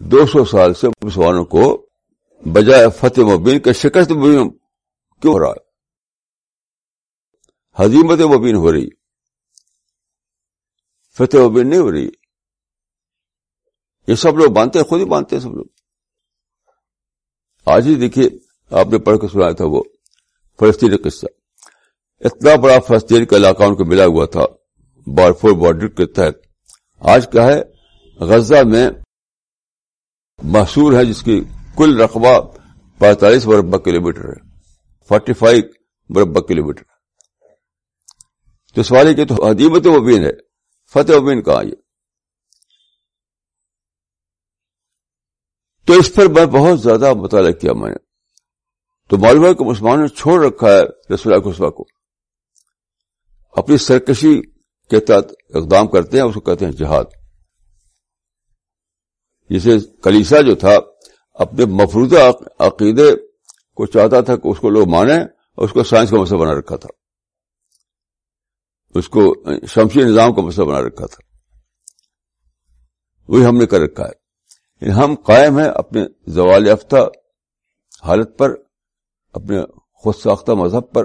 دو سو سال سے مسلمانوں کو بجائے فتح مبین کے شکست مبین کیوں ہو رہا ہے؟ حدیمت مبین ہو رہی، فتح مبین نہیں ہو رہی۔ یہ سب لوگ مانتے ہیں، خود ہی مانتے ہیں سب لوگ۔ آج ہی دیکھیے، آپ نے پڑھ کے سنایا تھا وہ فلسطین قصہ۔ اتنا بڑا فلسطین کا علاقہ ان کو ملا ہوا تھا، بارفور بارڈر کے تحت۔ آج کیا ہے، غزہ میں محصور ہے جس کی کل رقبہ پینتالیس مربع کلو میٹر ہے فورٹی فائیو مربع کلو میٹر تو سوال کی تو حدیمت مبین ہے، فتح مبین کہاں یہ تو اس پر میں بہت زیادہ مطالعہ کیا میں نے۔ تو معلوم ہے کہ مسلمانوں نے چھوڑ رکھا ہے رسول خسبا کو۔ اپنی سرکشی کے تحت اقدام کرتے ہیں، اس کو کہتے ہیں جہاد۔ جسے کلیسا جو تھا، اپنے مفروضہ عقیدے کو چاہتا تھا کہ اس کو لوگ مانے اور اس کو سائنس کا مسئلہ بنا رکھا تھا۔ اس کو شمسی نظام کا مسئلہ بنا رکھا تھا۔ وہی ہم نے کر رکھا ہے۔ یعنی ہم قائم ہیں اپنے زوال یافتہ حالت پر، اپنے خود ساختہ مذہب پر،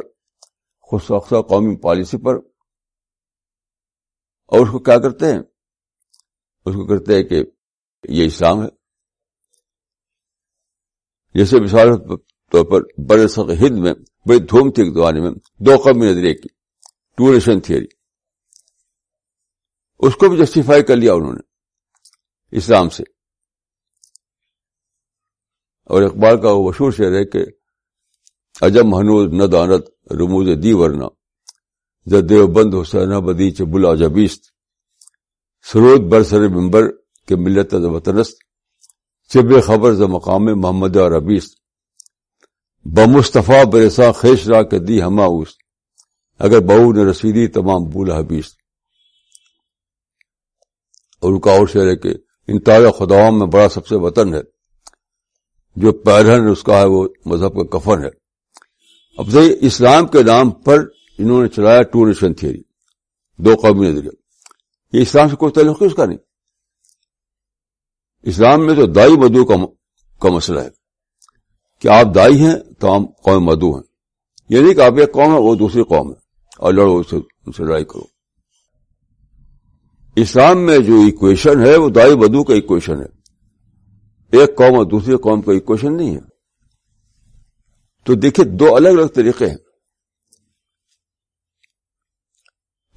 خود ساختہ قومی پالیسی پر۔ اور اس کو کیا کرتے ہیں؟ اس کو کرتے ہیں کہ یہ اسلام ہے۔ جیسے مثال طور پر بڑے ہند میں بڑی دھوم تھی ایک زمانے میں، دو قومی نظریے کی، ٹو نیشن تھیوری۔ اس کو بھی جسٹیفائی کر لیا انہوں نے، اسلام سے۔ اور اقبال کا وہ مشہور شعر ہے کہ اجم ہنوز نہ دانت رموز دی ورنہ دیو بند حسین بدی چبلا جبیست سرود برسر ممبر کے ملت وطنست چب خبر ز مقام محمد اور ابیست بمصطفیٰ برسا خیش را کے دی ہما اس اگر بہو نے رسیدی تمام بولا حبیس اور ان کا اور شعر ہے کہ ان تازہ خداؤں میں بڑا سب سے وطن ہے۔ جو پیرہن اس کا ہے وہ مذہب کا کفن ہے۔ اب سے اسلام کے نام پر انہوں نے چلایا ٹو نیشن تھیوری۔ دو قومی نظریہ یہ اسلام سے کوئی تعلق اس کا نہیں۔ اسلام میں تو دائی مدو کا مسئلہ ہے۔ کہ آپ دائی ہیں تو ہم قوم مدو ہیں۔ یہ نہیں کہ آپ ایک قوم ہے، وہ دوسری قوم ہے۔ اور لڑو اسے ان سے لڑائی کرو۔ اسلام میں جو اکویشن ہے، وہ دائی مدو کا اکویشن ہے۔ ایک قوم اور دوسری قوم کا اکویشن نہیں ہے۔ تو دیکھیے، دو الگ الگ طریقے ہیں۔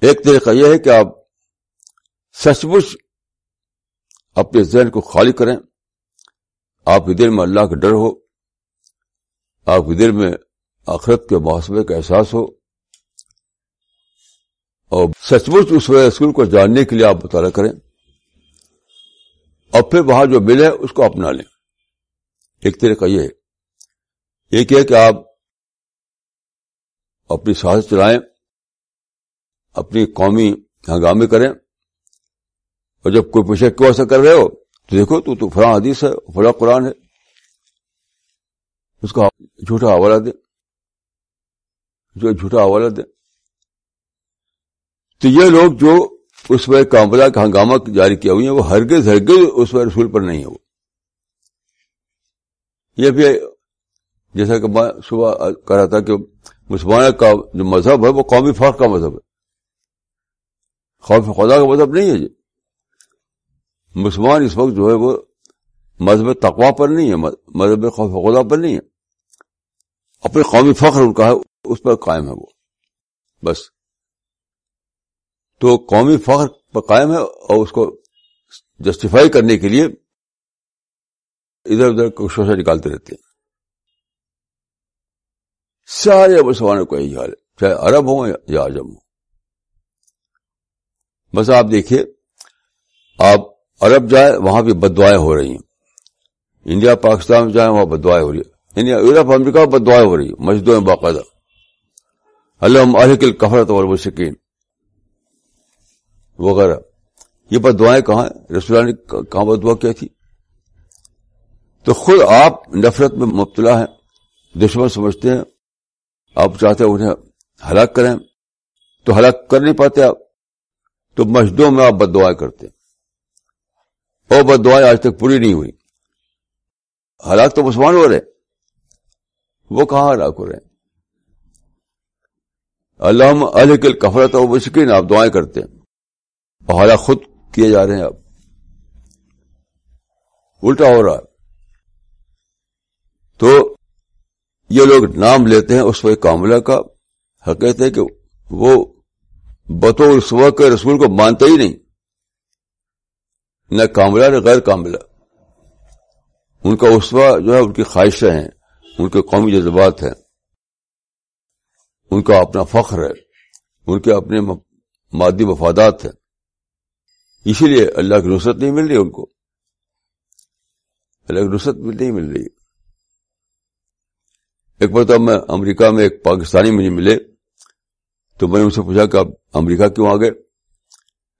ایک طریقہ یہ ہے کہ آپ سچ مچ اپنے ذہن کو خالی کریں۔ آپ کے دل میں اللہ کا ڈر ہو۔ آپ کے دل میں آخرت کے محاسبے کا احساس ہو۔ اور سچ مچ اس اسکول کو جاننے کے لیے آپ مطالعہ کریں۔ اور پھر وہاں جو ملے اس کو اپنا لیں۔ ایک طریقہ یہ ہے۔ ایک ہے کہ آپ اپنی ساز چلائیں، اپنی قومی ہنگامے کریں۔ اور جب کوئی پوچھے کیوں ایسا کر رہے ہو؟ تو دیکھو، تو تو فلاں حدیث ہے، فلاں قرآن ہے۔ اس کا جھوٹا حوالہ دے۔ جو جھوٹا حوالہ دے۔ تو یہ لوگ جو اس میں کامبلا کا ہنگامہ جاری کیا ہوئی ہیں، وہ ہرگز ہرگز اس میں رسول پر نہیں ہے وہ یہ بھی جیسا کہ میں صبح کہہ رہا تھا کہ مسلمان کا جو مذہب ہے، وہ قومی فرق کا مذہب ہے۔ خوف خدا کا مذہب نہیں ہے جی۔ مسلمان اس وقت جو ہے وہ مذہب تقوا پر نہیں ہے مذہب خوف خدا پر نہیں ہے۔ اپنے قومی فخر ان کا ہے، اس پر قائم ہے وہ۔ بس۔ تو قومی فخر پر قائم ہے اور اس کو جسٹیفائی کرنے کے لیے ادھر ادھر کو شوشا نکالتے رہتے ہیں۔ سارے مسلمانوں کو یہی حال ہے، چاہے عرب ہوں یا عجم ہوں۔ بس آپ دیکھیے، آپ عرب جائے وہاں بھی بدوائیں ہو رہی ہیں۔ انڈیا، پاکستان میں جائیں وہاں بدوائیں ہو رہی ہے انڈیا، یورپ، امریکہ میں بدوائیں ہو رہی ہیں مسجدوں میں باقاعدہ۔ اللہ کفرت اور مشکین وغیرہ یہ بدوائیں کہاں رسول نے کہاں بدوا کیا تھی؟ تو خود آپ نفرت میں مبتلا ہیں، دشمن سمجھتے ہیں۔ آپ چاہتے ہیں انہیں ہلاک کریں۔ تو ہلاک کر نہیں پاتے آپ۔ تو مسجدوں میں آپ بد دعائیں کرتے ہیں۔ اور بد دعائیں آج تک پوری نہیں ہوئی ہلاک تو مسلمان ہو رہے وہ کہاں ہلاک ہو رہے ہیں اللہ علیہ کفرت و مشکین آپ دعائیں کرتے ہیں اور ہلاک خود کیے جا رہے ہیں اب الٹا ہو رہا ہے تو یہ لوگ نام لیتے ہیں اس وقت کاملہ کا حقیقت ہے کہ وہ بطور اس وقت کے رسول کو مانتے ہی نہیں نہ کاملہ نہ غیر کاملہ۔ ان کا اسوا جو ہے، ان کی خواہشیں ہیں، ان کے قومی جذبات ہیں۔ ان کا اپنا فخر ہے، ان کے اپنے مادی مفادات ہیں۔ اسی لیے اللہ کی نصرت نہیں مل رہی ان کو۔ اللہ کی نصرت نہیں مل رہی۔ ایک بار تو میں امریکہ میں ایک پاکستانی مجھے ملے، تو میں نے ان سے پوچھا کہ آپ امریکہ کیوں آ گئے؟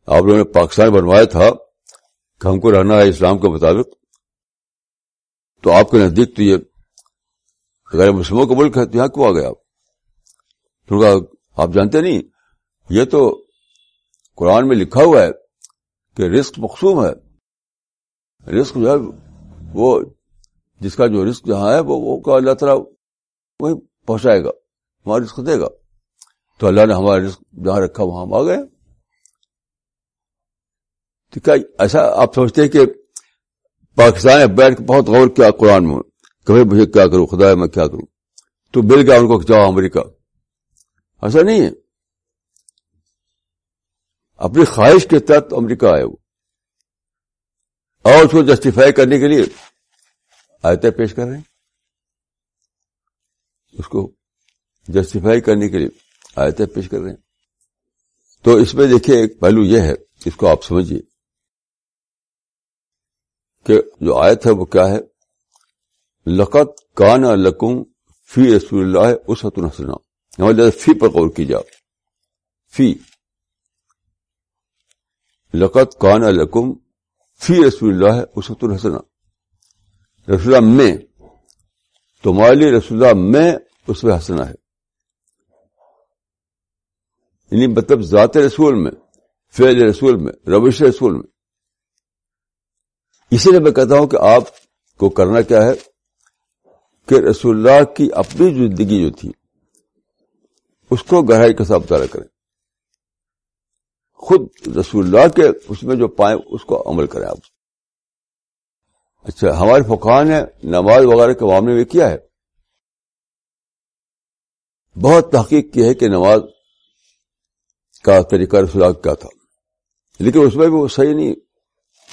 آپ لوگوں نے پاکستان بنوایا تھا کہ ہم کو رہنا ہے اسلام کے مطابق، تو آپ کے نزدیک تو یہ غیر مسلموں کا ملک ہے، تو یہاں کیوں آ گئے آپ؟ آپ جانتے نہیں؟ یہ تو قرآن میں لکھا ہوا ہے کہ رسک مقصوم ہے۔ رسک جو ہے، وہ جس کا جو رسک جہاں ہے، وہ اللہ تعالیٰ وہی پہنچائے گا ہمارا رسک دے گا۔ تو اللہ نے ہمارا رسک جہاں رکھا، وہاں ہم آ گئے۔ تو کیا ایسا آپ سمجھتے ہیں کہ پاکستان میں بیٹھ کے بہت غور کیا قرآن میں، کہ مجھے کیا کروں خدا میں کیا کروں؟ تو مل گیا ان کو جاؤ امریکہ۔ ایسا نہیں ہے۔ اپنی خواہش کے تحت امریکہ آئے وہ۔ اور اس کو جسٹیفائی کرنے کے لیے آیتیں پیش کر رہے ہیں۔ اس کو جسٹیفائی کرنے کے لیے آیتیں پیش کر رہے ہیں۔ تو اس میں دیکھیے، ایک پہلو یہ ہے، اس کو آپ سمجھیے۔ کہ جو آیت ہے وہ کیا ہے؟ لقت کان لکم فی رسول اللہ اس وقت یعنی فی پر غور کی جا فی۔ لقت کان لکم فی رسول اللہ اس وقت الحسن رسول اللہ میں، تمہارے لیے رسول اللہ میں اس میں ہنسنا ہے۔ یعنی مطلب ذات رسول میں فیل رسول میں، روش رسول میں۔ اسی لیے میں کہتا ہوں کہ آپ کو کرنا کیا ہے کہ رسول اللہ کی اپنی زندگی جو تھی، اس کو گہرائی کے ساتھ مطالعہ کریں۔ خود رسول اللہ کے اس میں جو پائیں، اس کو عمل کریں آپ۔ اچھا ہمارے فقان نے نماز وغیرہ کے معاملے میں کیا ہے؟ بہت تحقیق کی ہے کہ نماز کا طریقہ رسول کیا تھا، لیکن اس میں بھی وہ صحیح نہیں،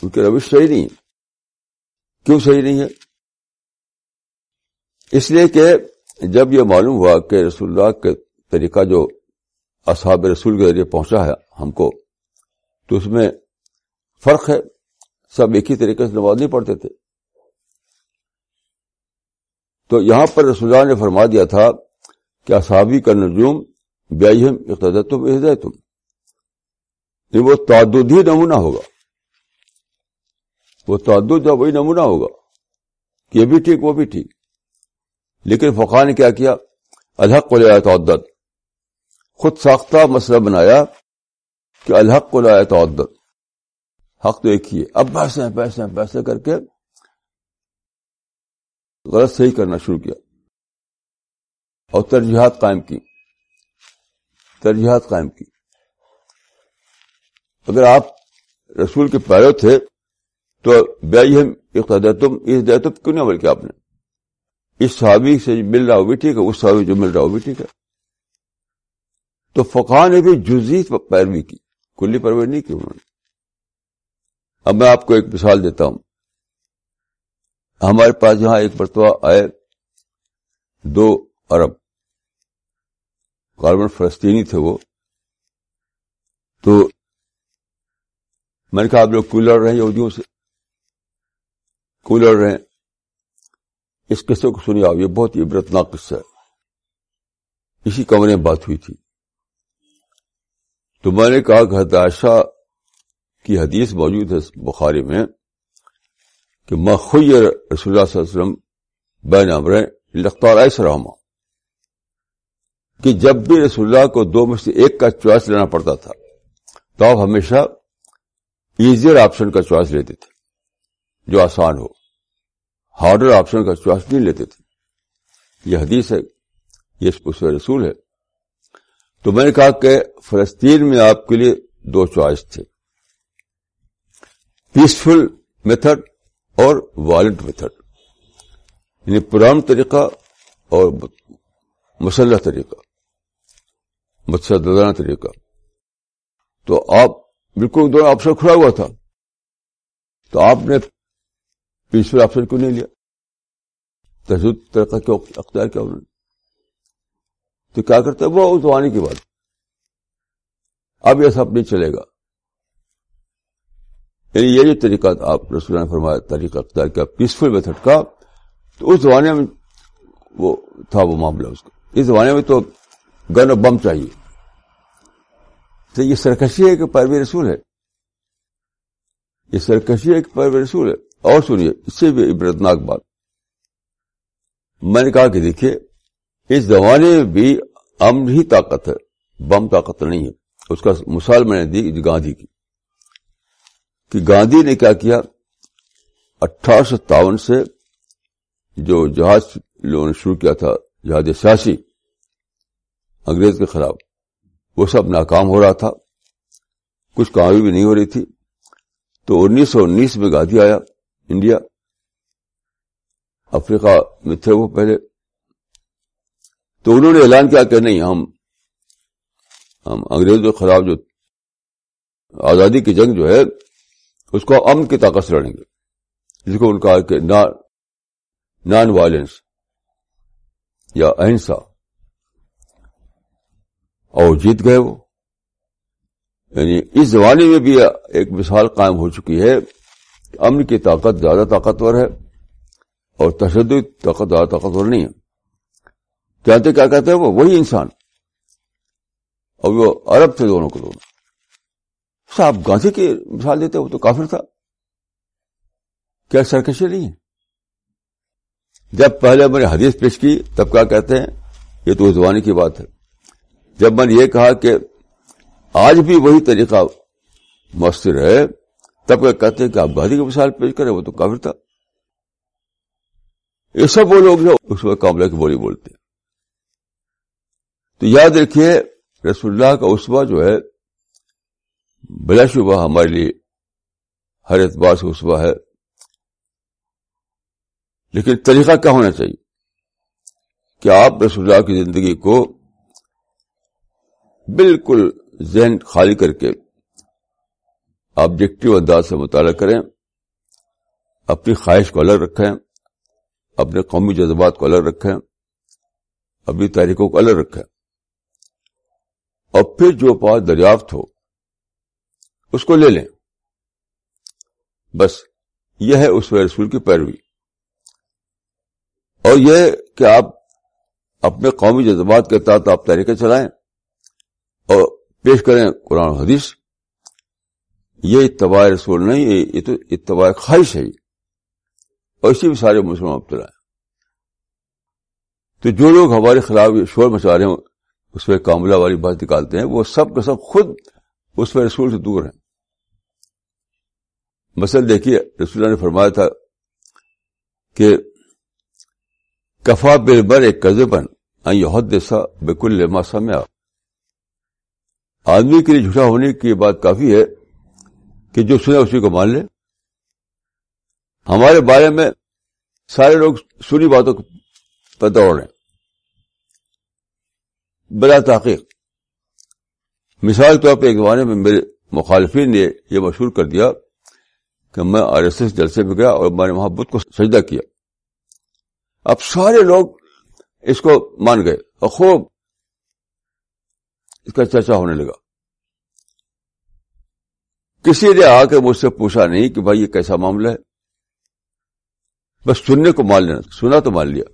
ان کی روش صحیح نہیں۔ کیوں صحیح نہیں ہے؟ اس لیے کہ جب یہ معلوم ہوا کہ رسول اللہ کے طریقہ جو اصحاب رسول کے ذریعے پہنچا ہے ہم کو، تو اس میں فرق ہے۔ سب ایک ہی طریقے سے نماز نہیں پڑھتے تھے۔ تو یہاں پر رسول اللہ نے فرما دیا تھا کہ اصحابی کا نجوم بیاہم اقتدت تم تم یعنی وہ تعدد ہی نمونہ ہوگا۔ وہ تعدد جو وہی نمونہ ہوگا۔ کہ یہ بھی ٹھیک، وہ بھی ٹھیک۔ لیکن فقہ نے کیا کیا؟ الحق کو لیا تعدد خود ساختہ مسئلہ بنایا کہ الحق کو لایا تعدد حق تو ایک ہی ہے۔ اب پیسے پیسے پیسے کر کے غلط صحیح کرنا شروع کیا۔ اور ترجیحات قائم کی۔ ترجیحات قائم کی۔ اگر آپ رسول کے پیرو تھے تو بیائی ہم تم اس دہت کیوں نہیں عمل کیا آپ نے۔ اس صحابی سے مل رہا وہ بھی ٹھیک ہے، اس صحابی جو مل رہا وہ بھی ٹھیک ہے۔ تو فقہ نے بھی جزی پیروی کی، کلی پیروی نہیں کی انہوں نے۔ اب میں آپ کو ایک مثال دیتا ہوں۔ ہمارے پاس یہاں ایک مرتبہ آئے دو ارب غالباً فلسطینی تھے وہ۔ تو میں نے کہا آپ لوگ کولر رہے یہودیوں سے؟ کولر رہے اس قصے کو سنی آپ، یہ بہت عبرتناک قصہ ہے۔ اسی کمرے میں بات ہوئی تھی۔ تو میں نے کہا کہ حداشہ کی حدیث موجود ہے بخاری میں کہ مخیر رسول اللہ صلی اللہ علیہ وسلم بین امر لختار ایسا رحمہ کہ جب بھی رسول اللہ کو دو میں سے ایک کا چوائس لینا پڑتا تھا، تو آپ ہمیشہ ایزیئر آپشن کا چوائس لیتے تھے۔ جو آسان ہو۔ ہارڈر آپشن کا چوائس نہیں لیتے تھے۔ یہ حدیث ہے، یہ اس رسول ہے۔ تو میں نے کہا کہ فلسطین میں آپ کے لیے دو چوائس تھے۔ پیسفل میتھڈ اور وائلنٹ میتھڈ یعنی پران طریقہ اور مسلح طریقہ، متشددانہ طریقہ۔ تو آپ بالکل دونوں آپشن کھڑا ہوا تھا۔ تو آپ نے پیسفل آپشن کیوں نہیں لیا۔ تجد طریقہ کیوں اختیار کیا انہوں نے تو کیا کرتے وہ اس زمانے کی بات۔ اب یہ سب نہیں چلے گا۔ یعنی یہ جو طریقہ آپ رسول نے فرمایا طریقہ اختیار کیا پیسفل میتھڈ کا، تو اس زمانے میں وہ تھا وہ معاملہ اس کا۔ اس زمانے میں تو گن و بم چاہیے۔ تو یہ سرکشی ہے کہ پیروی رسول ہے۔ یہ سرکشی ہے کہ پیروی رسول ہے۔ اور سنیے، اس سے بھی عبرتناک بات۔ میں نے کہا کہ دیکھیے، اس زمانے میں بھی امن ہی طاقت ہے، بم طاقت نہیں ہے۔ اس کا مثال میں نے دی گاندھی کی۔ کہ گاندھی نے کیا کیا؟ اٹھارہ سو ستاون سے جو جہاز لوگوں نے شروع کیا تھا، جہاز سیاسی، انگریز کے خلاف، وہ سب ناکام ہو رہا تھا۔ کچھ کامیابی بھی نہیں ہو رہی تھی۔ تو انیس سو انیس میں گاندھی آیا۔ انڈیا افریقہ میں تھے وہ پہلے۔ تو انہوں نے اعلان کیا کہ نہیں، ہم ہم انگریزوں کے خلاف جو آزادی کی جنگ جو ہے، اس کو امن کی طاقت سے لڑیں گے۔ جس کو ان کا کہ نان وائلنس یا اہنسا۔ اور جیت گئے وہ۔ یعنی اس زمانے میں بھی ایک مثال قائم ہو چکی ہے۔ امن کی طاقت زیادہ طاقتور ہے اور تشدد طاقت زیادہ طاقتور نہیں ہے۔ کہتے کیا کہتے ہیں وہ؟ وہی انسان۔ اور وہ عرب تھے دونوں کو دونوں۔ صاحب گاندھی کی مثال دیتے وہ تو کافر تھا۔ کیا سرکشی نہیں ہے؟ جب پہلے میں نے حدیث پیش کی، تب کیا کہتے ہیں؟ یہ تو زبانی کی بات ہے۔ جب میں نے یہ کہا کہ آج بھی وہی طریقہ مؤثر ہے تب کیا کہتے ہیں کہ آپ گاندھی کی مثال پیش کریں، وہ تو کافر تھا۔ یہ سب وہ لوگ جو اس میں کاملہ کی بولی بولتے ہیں۔ تو یاد رکھیے، رسول اللہ کا اسوا جو ہے، بلا شبہ ہمارے لیے ہر اعتبار سے اسوا ہے۔ لیکن طریقہ کیا ہونا چاہیے؟ کہ آپ رسول اللہ کی زندگی کو بالکل ذہن خالی کر کے آبجیکٹو انداز سے مطالعہ کریں، اپنی خواہش کو الگ رکھیں، اپنے قومی جذبات کو الگ رکھیں، اپنی تاریخوں کو الگ رکھیں۔ اور پھر جو پاس دریافت ہو، اس کو لے لیں۔ بس، یہ ہے اس رسول کی پیروی۔ اور یہ کہ آپ اپنے قومی جذبات کے تحت آپ طریقے چلائیں اور پیش کریں قرآن حدیث۔ یہ اتباع رسول نہیں، یہ تو اتباع خواہش ہے۔ اور اسی بھی سارے مسلمان مبتلا ہیں۔ تو جو لوگ ہمارے خلاف شور مچا رہے ہیں، اس میں کاملہ والی بات نکالتے ہیں، وہ سب کا سب خود اس میں رسول سے دور ہیں۔ مثلا دیکھیے، رسول اللہ نے فرمایا تھا کہ کفا بل بر ایک قزبن عہد جیسا بالکل لما سمیا آدمی کے لیے جھوٹا ہونے کی بات کافی ہے کہ جو سنے اسی کو مان لے۔ ہمارے بارے میں سارے لوگ سنی باتوں پر دوڑ رہے بلا تحقیق۔ مثال طور پہ ایک زمانے میں میرے مخالفین نے یہ مشہور کر دیا کہ میں آر ایس ایس جلسے میں گیا اور میں نے محبت کو سجدہ کیا۔ اب سارے لوگ اس کو مان گئے اور خوب اس کا چرچا ہونے لگا۔ کسی نے آ کے مجھ سے پوچھا نہیں کہ بھائی یہ کیسا معاملہ ہے؟ بس سننے کو مان لینا، سنا تو مان لیا۔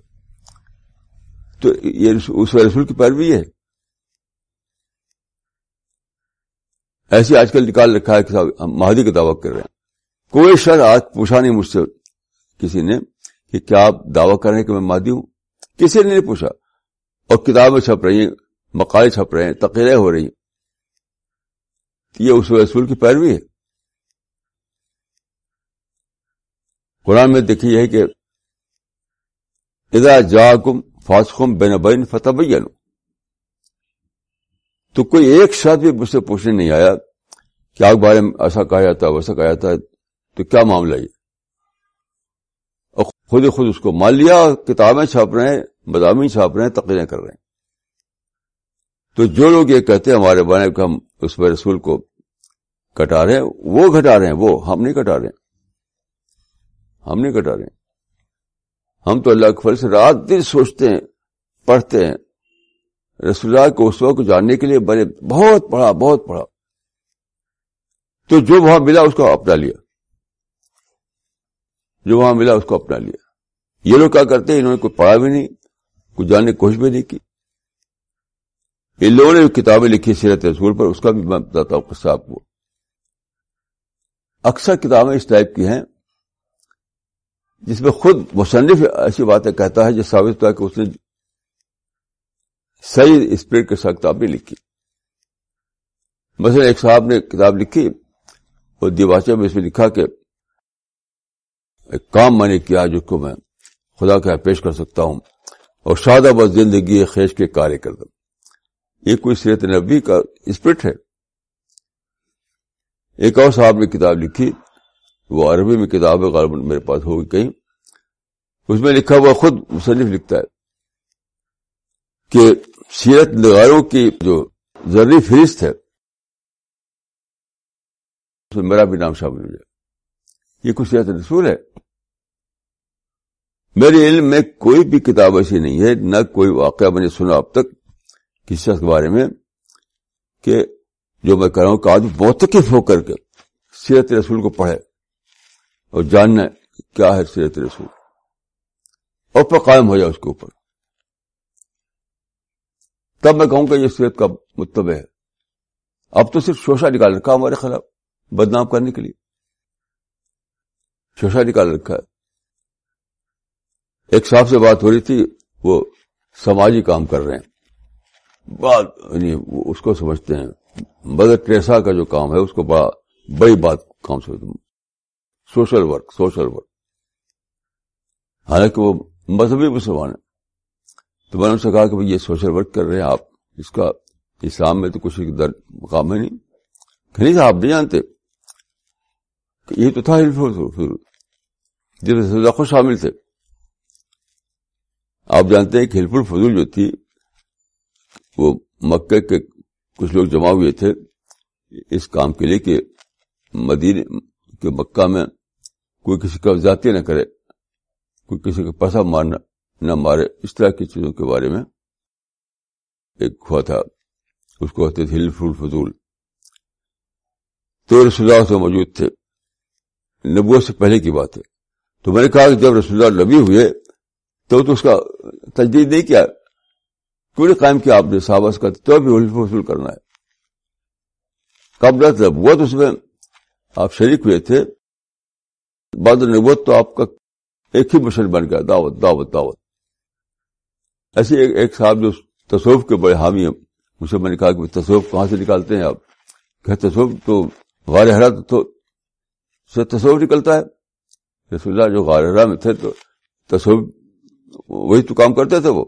تو یہ اس رسول کی پیروی ہے۔ ایسی آج کل نکال رکھا ہے کہ ہم مہادی کا دعوی کر رہے ہیں۔ کوئی شخص آج پوچھا نہیں مجھ سے کسی نے کہ کیا آپ دعوی کر رہے ہیں کہ میں مادی ہوں؟ کسی نے نہیں پوچھا۔ اور کتابیں چھپ رہی ہیں، مقالے چھپ رہے ہیں تقریریں ہو رہی ہیں۔ یہ اس رسول کی پیروی ہے۔ قرآن میں دیکھی ہے کہ ادا جا کم فاسخم بین بین فتح تو کوئی ایک شخص بھی مجھ سے پوچھنے نہیں آیا کہ آپ بارے میں ایسا کہا جاتا ہے، ویسا کہا جاتا ہے، تو کیا معاملہ یہ اور خود خود اس کو مان لیا، کتابیں چھاپ رہے ہیں، مضامین چھاپ رہے ہیں، تقریریں کر رہے ہیں۔ تو جو لوگ یہ کہتے ہیں ہمارے بارے کہ ہم اس پر رسول کو کٹا رہے ہیں، وہ گھٹا رہے ہیں، وہ ہم نہیں کٹا رہے ہیں۔ ہم نہیں کٹا رہے ہیں۔ ہم تو اللہ کے فل سے رات دن سوچتے ہیں، پڑھتے ہیں۔ رسول اللہ کو اس وقت جاننے کے لیے بڑے بہت پڑھا بہت پڑھا۔ تو جو وہاں ملا اس کو اپنا لیا۔ جو وہاں ملا اس کو اپنا لیا۔ یہ لوگ کیا کرتے ہیں؟ انہوں نے کوئی پڑھا بھی نہیں کچھ جاننے کی کوشش بھی نہیں کی۔ ان لوگوں نے جو کتابیں لکھی سیرت رسول پر، اس کا بھی میں بتاتا ہوں قصہ آپ کو اکثر کتابیں اس ٹائپ کی ہیں جس میں خود مصنف ایسی باتیں کہتا ہے جو ثابت ہوا کہ اس نے صحیح اسپرٹ کے ساتھ کتاب لکھی۔ مثلا ایک صاحب نے کتاب لکھی اور دیواچہ میں اس میں لکھا کہ ایک کام میں نے کیا جس کو میں خدا کا پیش کر سکتا ہوں اور شادہ بس زندگی خیش کے کارے کر دوں۔ یہ کوئی سیرت نبی کا اسپرٹ ہے۔ ایک اور صاحب نے کتاب لکھی، وہ عربی میں کتاب ہے غالب میرے پاس ہوگی کہیں اس میں لکھا ہوا خود مصنف لکھتا ہے کہ سیرت نگاروں کی جو ذری فہرست ہے، اس میں میرا بھی نام شامل ہو جائے۔ یہ کچھ سیرت رسول ہے۔ میرے علم میں کوئی بھی کتاب ایسی نہیں ہے، نہ کوئی واقعہ میں نے سنا اب تک۔ کسی شخص کے بارے میں کہ جو میں کر رہا ہوں، کہ آدمی موتقف ہو کر کے سیرت رسول کو پڑھے اور جاننا کیا ہے سیرت رسول۔ اور پر قائم ہو جائے اس کے اوپر۔ تب میں کہوں کہ یہ سیرت کا متبع ہے۔ اب تو صرف شوشا نکال رکھا ہمارے خلاف بدنام کرنے کے لیے۔ شوشا نکال رکھا ہے۔ ایک صاحب سے بات ہو رہی تھی، وہ سماجی کام کر رہے ہیں۔ بات یعنی اس کو سمجھتے ہیں۔ مدر ٹریسا کا جو کام ہے، اس کو بڑا بڑی بات کام سمجھتے سوشل ورک سوشل ورک۔ حالانکہ وہ مذہبی مسلمان ہے تو میں نے ان سے کہا کہ یہ سوشل ورک کر رہے ہیں آپ۔ اس کا اسلام میں تو کچھ در مقام ہے نہیں۔ کہ نہیں آپ نہیں جانتے۔ کہ یہ تو تھا جس میں خود شامل تھے۔ آپ جانتے ہیں کہ ہلف الفضول جو تھی وہ مکے کے کچھ لوگ جمع ہوئے تھے اس کام کے لیے کہ مدین کے مکہ میں کوئی کسی کا ذاتی نہ کرے، کوئی کسی کا پیسہ مارنا نہ مارے، اس طرح کی چیزوں کے بارے میں ایک ہوا تھا۔ اس کو کہتے تھے ہلف الفضول۔ تو رسول اللہ سے موجود تھے۔ نبوت سے پہلے کی بات ہے۔ تو میں نے کہا کہ جب رسول اللہ نبی ہوئے تو تو اس کا تجدید نہیں کیا۔ کیوں نہیں قائم کیا آپ نے صحابہ کا تو بھی حلف وصول کرنا ہے۔ قبل نبوت اس میں آپ شریک ہوئے تھے۔ بعد نبوت تو آپ کا ایک ہی مشن بن گیا دعوت دعوت دعوت۔ ایسے ایک, ایک صاحب جو تصوف کے بڑے حامی ہیں مجھ سے میں نے کہا کہ تصوف کہاں سے نکالتے ہیں آپ؟ کہ تصوف تو غار حرا تو تصوف نکلتا ہے۔ رسول اللہ جو غار حرا میں تھے تو تصوف وہی تو کام کرتے تھے وہ۔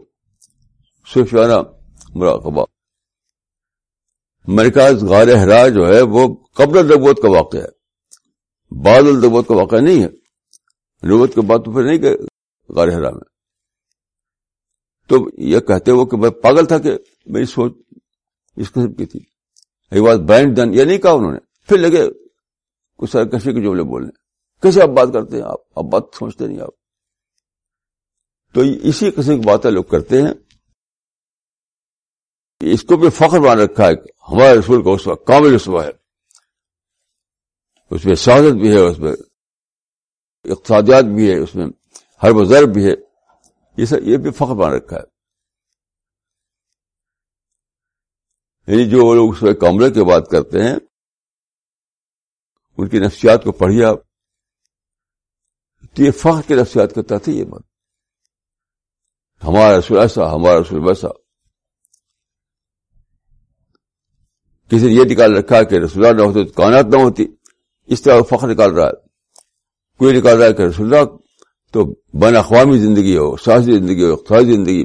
صوفیانہ مراقبہ۔ میں نے کہا غار حرا جو ہے، وہ قبل نبوت کا واقعہ ہے۔ بعد الدبوت کا واقعہ نہیں ہے۔ نبوت کے بعد تو پھر نہیں کہ غار حرا میں۔ تو یہ کہتے ہو کہ میں پاگل تھا کہ میری سوچ اس قسم کی تھی۔ ایک بات بینڈ دن یہ نہیں کہا انہوں نے۔ پھر لگے کچھ سرکشی کے جملے بولنے۔ کیسے آپ بات کرتے ہیں؟ آپ آپ بات سمجھتے نہیں آپ۔ تو اسی قسم کی باتیں لوگ کرتے ہیں۔ اس کو بھی فخر مان رکھا ہے ہمارے رسول کا اس کامل رسوا ہے۔ اس میں شہادت بھی ہے، اس میں اقتصادیات بھی ہے، اس میں ہر بزرگ بھی ہے۔ یہ سب، یہ بھی فخر مان رکھا ہے۔ یعنی جو لوگ اس میں کاملے کی بات کرتے ہیں، ان کی نفسیات کو پڑھیے آپ۔ تو یہ فخر کی نفسیات کرتا تھا یہ بات۔ ہمارا رسول ایسا، ہمارا رسول ویسا۔ کسی نے یہ نکال رکھا کہ رسول اللہ نہ ہوتے تو کائنات نہ ہوتی۔ اس طرح فخر نکال رہا ہے۔ کوئی نکال رہا ہے کہ رسول اللہ تو بین اقوامی زندگی ہو، سیاسی زندگی ہو، اقتصادی زندگی،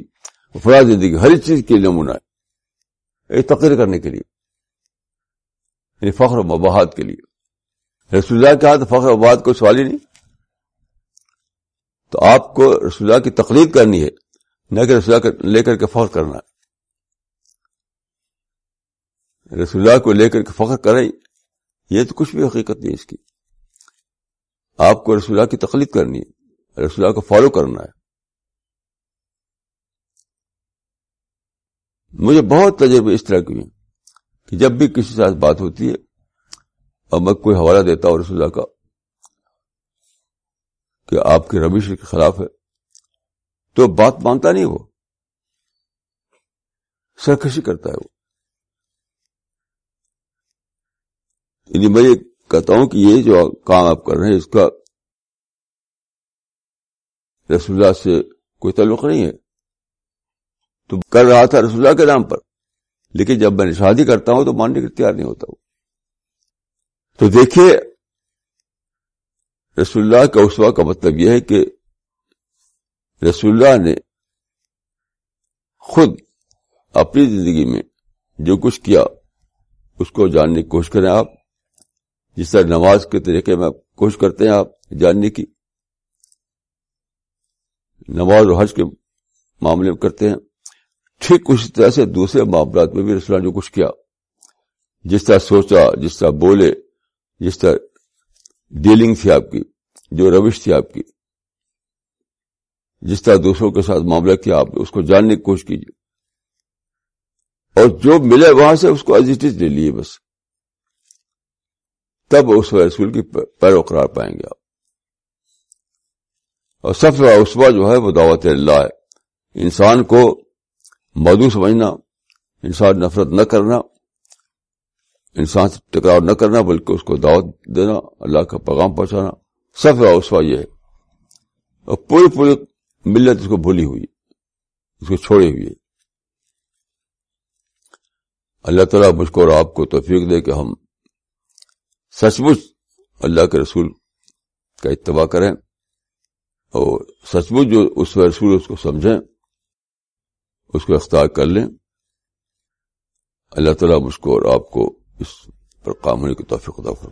افراد زندگی، ہر چیز کے نمونہ ہے۔ ایک تقریر کرنے کے لیے۔ یعنی فخر و مباحت کے لیے۔ رسول اللہ کے ہاتھ فخر و مباحت کو سوال ہی نہیں۔ تو آپ کو رسول اللہ کی تقلید کرنی ہے، نہ کہ رسول اللہ لے کر کے فخر کرنا ہے۔ رسول اللہ کو لے کر کے فخر کریں، یہ تو کچھ بھی حقیقت نہیں اس کی۔ آپ کو رسول اللہ کی تقلید کرنی ہے، رسول اللہ کو فالو کرنا ہے۔ مجھے بہت تجربے اس طرح کی ہیں کہ جب بھی کسی ساتھ بات ہوتی ہے، اور میں کوئی حوالہ دیتا ہوں رسول اللہ کا کہ آپ کے رویش کے خلاف ہے، تو بات مانتا نہیں وہ۔ سرکشی کرتا ہے وہ۔ یعنی میں یہ کہتا ہوں کہ یہ جو کام آپ کر رہے ہیں، اس کا رسول اللہ سے کوئی تعلق نہیں ہے۔ تو کر رہا تھا رسول اللہ کے نام پر، لیکن جب میں شادی کرتا ہوں تو ماننے کے تیار نہیں ہوتا ہوں۔ تو دیکھیے، رسول اللہ کا اسوا کا مطلب یہ ہے کہ رسول اللہ نے خود اپنی زندگی میں جو کچھ کیا، اس کو جاننے کی کوشش کریں آپ۔ جس طرح نماز کے طریقے میں کوشش کرتے ہیں آپ جاننے کی نماز اور حج کے معاملے میں کرتے ہیں۔ ٹھیک اسی طرح سے دوسرے معاملات میں بھی رسول نے کچھ کیا، جس طرح سوچا، جس طرح بولے، جس طرح ڈیلنگ تھی آپ کی، جو روش تھی آپ کی، جس طرح دوسروں کے ساتھ معاملہ کیا آپ نے، اس کو جاننے کی کوشش کیجیے۔ اور جو ملے وہاں سے اس کو ایجسٹیج لے لیے بس۔ تب اس رسول کی پیرو قرار پائیں گے آپ۔ اور سب سے اسوا جو ہے وہ دعوت اللہ ہے۔ انسان کو مدو سمجھنا، انسان نفرت نہ کرنا، انسان سے ٹکراؤ نہ کرنا، بلکہ اس کو دعوت دینا، اللہ کا پیغام پہنچانا۔ سب سے اسوا یہ ہے۔ اور پوری پوری ملت اس کو بھولی ہوئی اس کو چھوڑی ہوئی ہے۔ اللہ تعالیٰ مجھ کو اور آپ کو توفیق دے کہ ہم سچ مچ اللہ کے رسول کا اتباع کریں اور سچ مچ جو اس رسول اس کو سمجھیں، اس کو اختیار کر لیں۔ اللہ تعالیٰ مجھ کو اور آپ کو اس پر کام ہونے کی توفیق خدا فرم